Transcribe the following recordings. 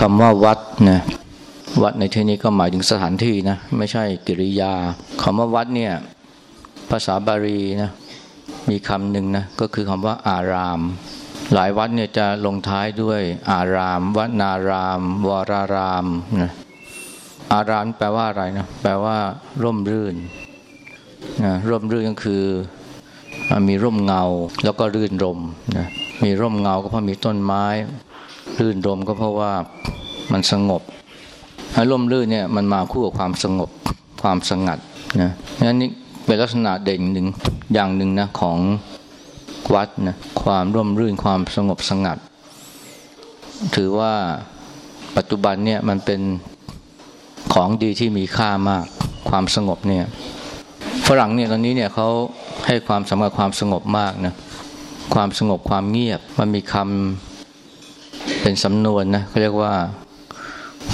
คำว่าวัดนะวัดในที่นี้ก็หมายถึงสถานที่นะไม่ใช่กิริยาคำว่าวัดเนี่ยภาษาบาลีนะมีคำหนึ่งนะก็คือคำว่าอาราม หลายวัดเนี่ยจะลงท้ายด้วยอาราม วัดนาราม วรารามนะอารามแปลว่าอะไรนะแปลว่าร่มรื่นนะร่มรื่นก็คือมีร่มเงาแล้วก็รื่นรมนะมีร่มเงาก็เพราะมีต้นไม้ รื่นรมก็เพราะว่ามันสงบร่มรื่นเนี่ยมันมาคู่กับความสงบความสงัดนะนั่นนี่เป็นลักษณะเด่นหนึ่งอย่างหนึ่งนะของวัดนะความร่มรื่นความสงบสงัด ถือว่าปัจจุบันเนี่ยมันเป็นของดีที่มีค่ามากความสงบเนี่ยฝรั่งเนี่ยตอนนี้เนี่ยเขาให้ความสำคัญความสงบมากนะความสงบความเงียบมันมีคำ เป็นสำนวนนะเขาเรียกว่า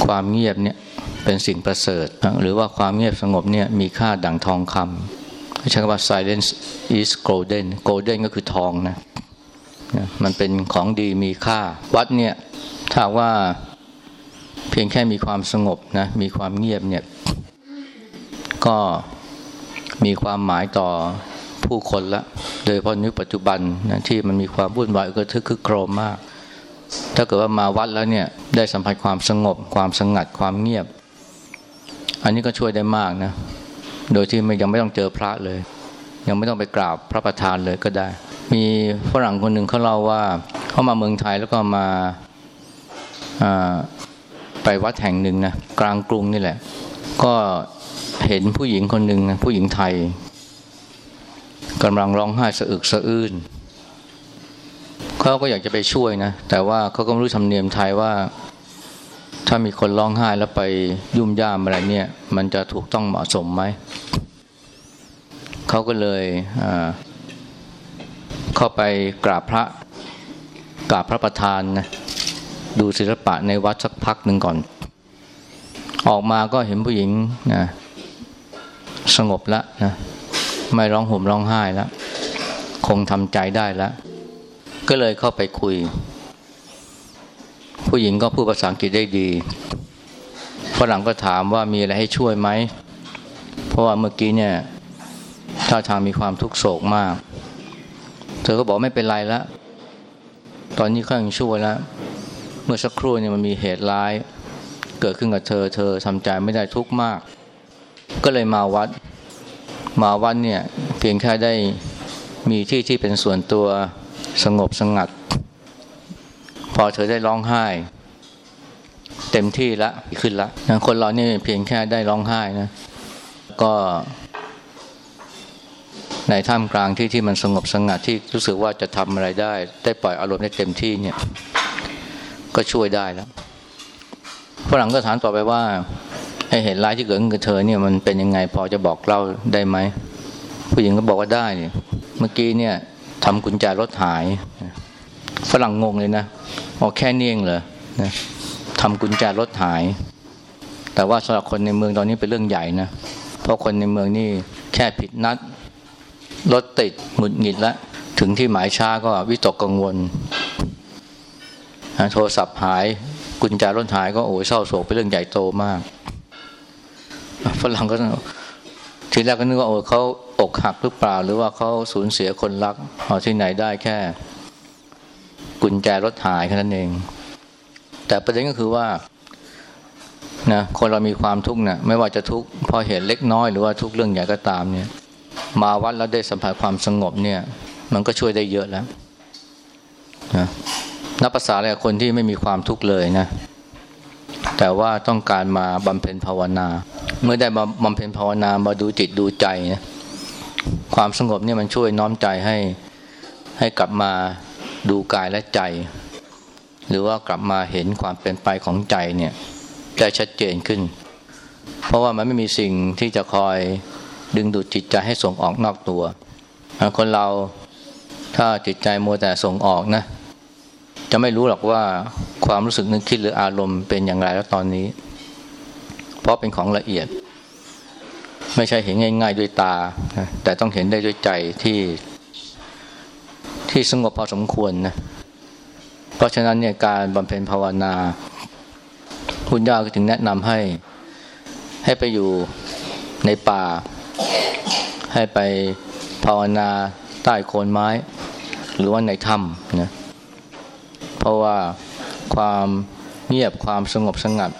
ความเงียบเนี่ยเป็นสิ่งประเสริฐ หรือว่าความเงียบสงบเนี่ยมีค่าดั่งทองคำใช้คำว่า silence is golden golden ก็คือทองนะมันเป็นของดีมีค่า วัดเนี่ยถ้าว่าเพียงแค่มีความสงบนะมีความเงียบเนี่ยก็มีความหมายต่อผู้คนละ โดยเพราะในปัจจุบันนะที่มันมีความวุ่นวายก็ทึกคึกโครมมาก ถ้าเกิดว่ามาวัดแล้วเนี่ยได้สัมผัสความสงบ ความสงัดความเงียบ อันนี้ก็ช่วยได้มากนะ โดยที่ไม่ยังไม่ต้องเจอพระเลย ยังไม่ต้องไปกราบพระประธานเลยก็ได้ มีฝรั่งคนหนึ่งเขาเล่าว่าเขามาเมืองไทยแล้วก็มาไปวัดแห่งหนึ่งนะกลางกรุงนี่แหละ ก็เห็นผู้หญิงคนหนึ่งผู้หญิงไทยกำลังร้องไห้สะอึกสะอื้น เขาก็อยากจะไปช่วยนะ แต่ว่าเขาก็ไม่รู้ธรรมเนียมไทยว่า ถ้ามีคนร้องไห้แล้วไปยุ่มย่ามอะไรเนี่ย มันจะถูกต้องเหมาะสมไหมเขาก็เลยเข้าไปกราบพระกราบพระประธานนะดูศิลปะในวัดสักพักหนึ่งก่อน ออกมาก็เห็นผู้หญิงนะสงบแล้วนะไม่ร้องห่มร้องไห้แล้ว คงทำใจได้แล้ว ก็เลยเข้าไปคุย ผู้หญิงก็พูดภาษาอังกฤษได้ดีฝรั่งก็ถามว่ามีอะไรให้ช่วยไหม เพราะว่าเมื่อกี้เนี่ยท่าทางมีความทุกโศกมาก เธอก็บอกไม่เป็นไรแล้วตอนนี้เขายังช่วยแล้ว เมื่อสักครู่เนี่ยมันมีเหตุร้าย เกิดขึ้นกับเธอ เธอทำใจไม่ได้ทุกข์มาก ก็เลยมาวัด มาวัดเนี่ยเพียงแค่ได้มีที่ที่เป็นส่วนตัว สงบสงัด พอเธอได้ร้องไห้ เต็มที่ละขึ้นละคนเรานี่เพียงแค่ได้ร้องไห้นะ ก็ในท่ามกลางที่ที่มันสงบสงัดที่รู้สึกว่าจะทำอะไรได้ ได้ปล่อยอารมณ์ได้เต็มที่เนี่ย ก็ช่วยได้แล้วฝรั่งก็ถามต่อไปว่าให้เห็นร้ายที่เกิดขึ้นกับเธอเนี่ยมันเป็นยังไงพอจะบอกเล่าได้ไหมผู้หญิงก็บอกว่าได้เนี่ยเมื่อกี้เนี่ย ทำกุญแจรถหาย ฝรั่งงงเลยนะอ๋อแค่นี้เองเหรอนะทำกุญแจรถหาย แต่ว่าสำหรับคนในเมืองตอนนี้เป็นเรื่องใหญ่นะ เพราะคนในเมืองนี่แค่ผิดนัด รถติดหงุดหงิดแล้วถึงที่หมายช้าก็วิตกกังวล โทรศัพท์หายกุญแจรถหายก็โอ้ยเศร้าโศกเป็นเรื่องใหญ่โตมาก ฝรั่งก็ทีแรกก็นึกว่าโอ้เขา อกหักหรือเปล่า หรือว่าเขาสูญเสียคนรักเอาที่ไหนได้แค่ กุญแจรถหายแค่นั้นเอง แต่ประเด็นก็คือว่านะคนเรามีความทุกข์นะไม่ว่าจะทุกข์พอเหตุเล็กน้อยหรือว่าทุกเรื่องใหญ่ก็ตามเนี่ย มาวัดแล้วได้สัมผัสความสงบเนี่ย มันก็ช่วยได้เยอะแล้วนะนับภาษาอะไรคนที่ไม่มีความทุกข์เลยนะแต่ว่าต้องการมาบำเพ็ญภาวนา เมื่อได้มาบำเพ็ญภาวนามาดูจิตดูใจนะ ความสงบเนี่ยมันช่วยน้อมใจให้ให้กลับมาดูกายและใจ หรือว่ากลับมาเห็นความเป็นไปของใจเนี่ยได้ชัดเจนขึ้น เพราะว่ามันไม่มีสิ่งที่จะคอยดึงดูดจิตใจให้ส่งออกนอกตัว คนเราถ้าจิตใจมัวแต่ส่งออกนะจะไม่รู้หรอกว่าความรู้สึกนึกคิดหรืออารมณ์เป็นอย่างไรแล้วตอนนี้ เพราะเป็นของละเอียด ไม่ใช่เห็นง่ายๆด้วยตา แต่ต้องเห็นได้ด้วยใจที่ที่สงบพอสมควรนะ เพราะฉะนั้นเนี่ยการบำเพ็ญภาวนาคุณย่าก็จึงแนะนำให้ ให้ไปอยู่ในป่า ให้ไปภาวนาใต้โคนไม้ หรือว่าในถ้ำนะเพราะว่าความเงียบความสงบสงัด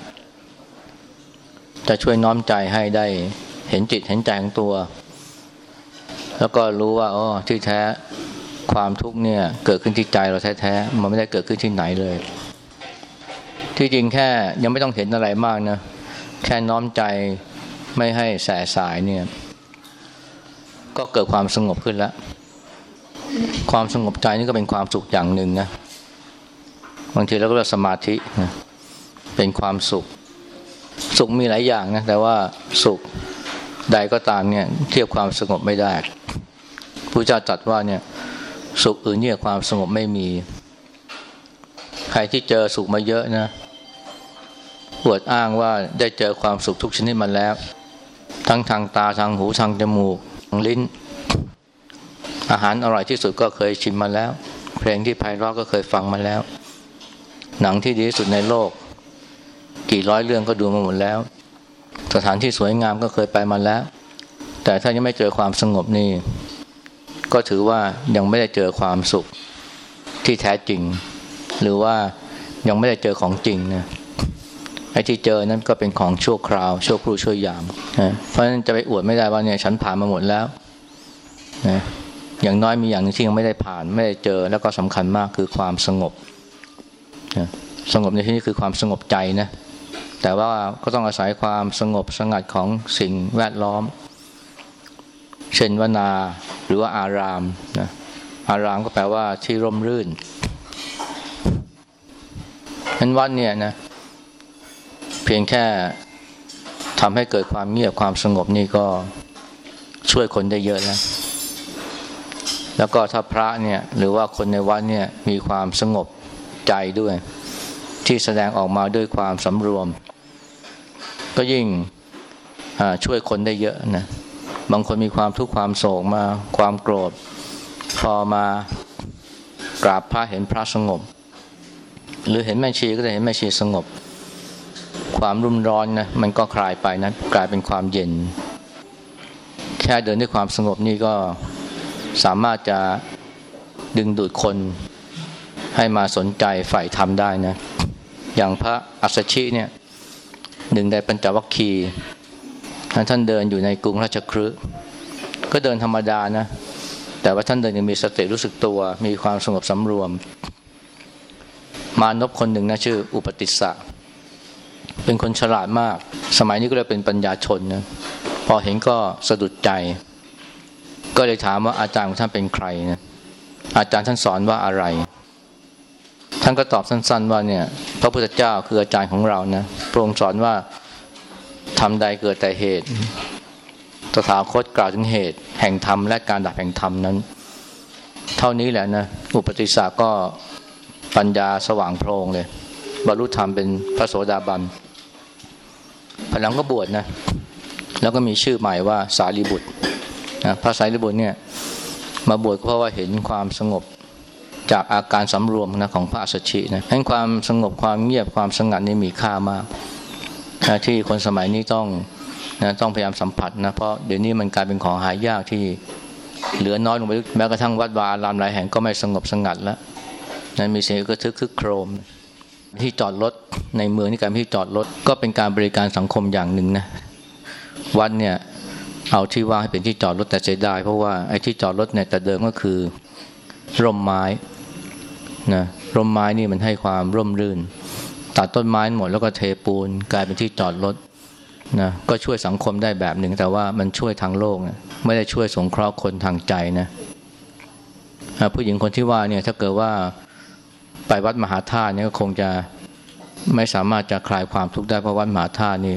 จะช่วยน้อมใจให้ได้ เห็นจิตเห็นใจของตัว แล้วก็รู้ว่าอ๋อที่แท้ความทุกข์เนี่ย เกิดขึ้นที่ใจเราแท้ๆมันไม่ได้เกิดขึ้นที่ไหนเลย ที่จริงแค่ยังไม่ต้องเห็นอะไรมากนะแค่น้อมใจไม่ให้แสสายเนี่ย ก็เกิดความสงบขึ้นแล้วความสงบใจนี่ก็เป็นความสุขอย่างหนึ่งนะบางทีเราก็เรียกสมาธินะเป็นความสุข สุขมีหลายอย่างนะแต่ว่าสุข ใดก็ตามเนี่ยเทียบความสงบไม่ได้พระเจ้าตรัสว่าเนี่ยสุขอื่นเนี่ยความสงบไม่มี ใครที่เจอสุขมาเยอะนะปวดอ้างว่าได้เจอความสุขทุกชนิดมาแล้ว ทั้งทางตาทางหูทางจมูกทางลิ้น อาหารอร่อยที่สุดก็เคยชิมมาแล้ว เพลงที่ไพเราะก็เคยฟังมาแล้ว หนังที่ดีที่สุดในโลก กี่ร้อยเรื่องก็ดูมาหมดแล้ว สถานที่สวยงามก็เคยไปมาแล้ว แต่ถ้ายังไม่เจอความสงบนี่ ก็ถือว่ายังไม่ได้เจอความสุขที่แท้จริง หรือว่ายังไม่ได้เจอของจริงนะไอ้ที่เจอนั้นก็เป็นของชั่วคราว ชั่วครู่ชั่วยามนะเพราะฉะนั้นจะไปอวดไม่ได้ว่าเนี่ยฉันผ่านมาหมดแล้วนะอย่างน้อยมีอย่างนึงที่ยังไม่ได้ผ่านไม่ได้เจอ แล้วก็สำคัญมากคือความสงบนะสงบในที่นี้คือความสงบใจนะ แต่ว่าก็ต้องอาศัยความสงบสงัดของสิ่งแวดล้อม เช่นวนาหรือว่าอารามนะอารามก็แปลว่าที่ร่มรื่นนั้นวัดเนี่ยนะเพียงแค่ทำให้เกิดความเงียบความสงบนี่ก็ช่วยคนได้เยอะแล้ว แล้วก็ถ้าพระเนี่ยหรือว่าคนในวัดเนี่ยมีความสงบใจด้วย ที่แสดงออกมาด้วยความสำรวม ก็ยิ่งช่วยคนได้เยอะนะบางคนมีความทุกข์ความโศกมาความโกรธ พอมากราบพระเห็นพระสงบ หรือเห็นแม่ชีก็จะเห็นแม่ชีสงบ ความรุ่มร้อนนะมันก็คลายไปนะกลายเป็นความเย็น แค่เดินด้วยความสงบนี่ก็สามารถจะดึงดูดคนให้มาสนใจฝ่ายธรรมได้นะ อย่างพระอัสสชิเนี่ย หนึ่งในปัญจวัคคีย์ท่านเดินอยู่ในกรุงราชคฤห์ก็เดินธรรมดานะ แต่ว่าท่านเดินยังมีสติรู้สึกตัว มีความสงบสำรวม มานพคนหนึ่งนะชื่อ อุปติสสะเป็นคนฉลาดมาก สมัยนี้ก็เลยเป็นปัญญาชนนะพอเห็นก็สะดุดใจ ก็เลยถามว่าอาจารย์ของท่านเป็นใครนะอาจารย์ท่านสอนว่าอะไร ท่านก็ตอบสั้น ๆ ว่าเนี่ย พระพุทธเจ้าคืออาจารย์ของเรานะ พระองค์สอนว่าทำใดเกิดแต่เหตุ ตถาคตกล่าวถึงเหตุ แห่งธรรมและการดับแห่งธรรมนั้น เท่านี้แหละนะอุปติสสะก็ปัญญาสว่างโพลงเลย บรรลุธรรมเป็นพระโสดาบันพลังก็บวชนะ แล้วก็มีชื่อใหม่ว่าสารีบุตรนะพระสารีบุตรเนี่ย มาบวชเพราะว่าเห็นความสงบ จากอาการสำรวมนะของพระอัสชินะให้ความสงบความเงียบความสงัดนี่มีค่ามากนะที่คนสมัยนี้ต้องนะต้องพยายามสัมผัสนะเพราะเดี๋ยวนี้มันกลายเป็นของหายากที่เหลือน้อยลงไปแม้กระทั่งวัดวาอารามหลายแห่งก็ไม่สงบสงัดแล้วนะมีเสียงกระทึกคึกโครม ที่จอดรถในเมืองนี่การที่จอดรถก็เป็นการบริการสังคมอย่างหนึ่งนะวัดเนี่ยเอาที่ว่างให้เป็นที่จอดรถแต่เสียดายเพราะว่าไอ้ที่จอดรถเนี่ยแต่เดิมก็คือร่มไม้ นะร่มไม้นี่มันให้ความร่มรื่น ตัดต้นไม้หมดแล้วก็เทปูนกลายเป็นที่จอดรถนะก็ช่วยสังคมได้แบบหนึ่งแต่ว่ามันช่วยทางโลกนะไม่ได้ช่วยสงเคราะห์คนทางใจนะผู้หญิงคนที่ว่าเนี่ยถ้าเกิดว่าไปวัดมหาธาตุเนี่ยก็คงจะไม่สามารถจะคลายความทุกข์ได้เพราะวัดมหาธาตุนี่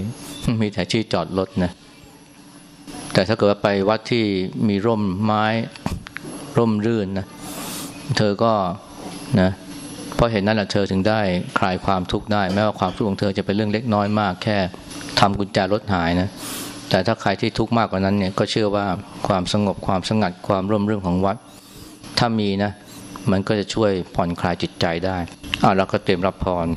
มีแต่ที่จอดรถนะแต่ถ้าเกิดว่าไปวัดที่มีร่มไม้ร่มรื่นนะเธอก็ นะเพราะเห็นนั้นแหละเธอถึงได้คลายความทุกข์ได้ แม้ว่าความทุกข์ของเธอจะเป็นเรื่องเล็กน้อยมาก แค่ทำกุญแจรถหายนะแต่ถ้าใครที่ทุกข์มากกว่านั้นเนี่ยก็เชื่อว่าความสงบความสงัดความร่มรื่นของวัด ถ้ามีนะ มันก็จะช่วยผ่อนคลายจิตใจได้อ่าเราก็เตรียมรับพร